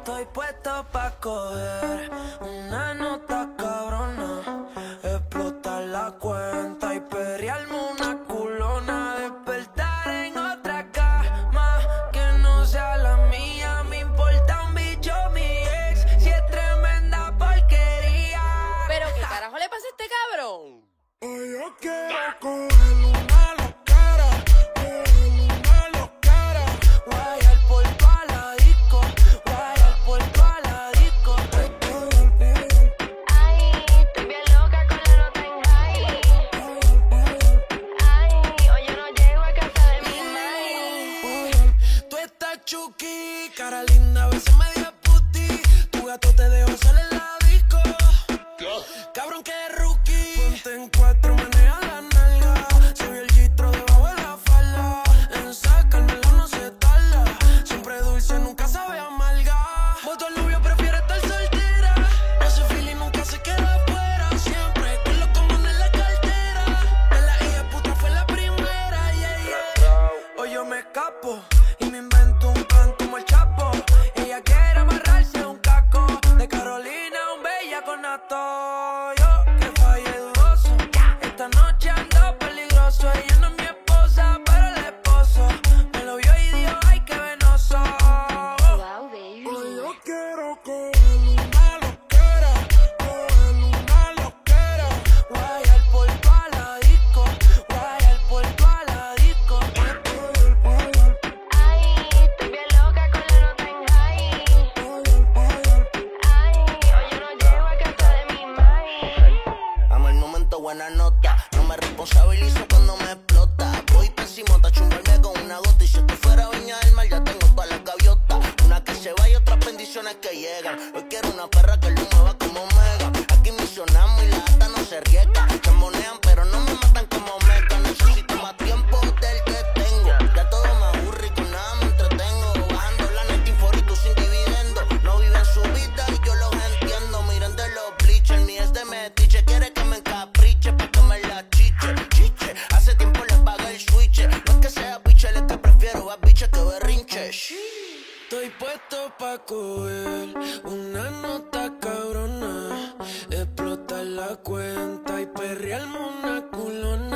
Estoy puesto pa' coger una nota Chucky, cara linda, a veces me media puti. Tu gato te dejó salir la esta noche. buena nota. No me responsabilizo cuando me explota. Voy pésimo, tacho un verde con una gota. Y si esto fuera viña del mar, ya tengo todas las gaviotas. Una que se va y otras bendiciones que llegan. Hoy quiero una perra que el humo puesto pa' coger una nota cabrona, explotar la cuenta y perrearme una culona.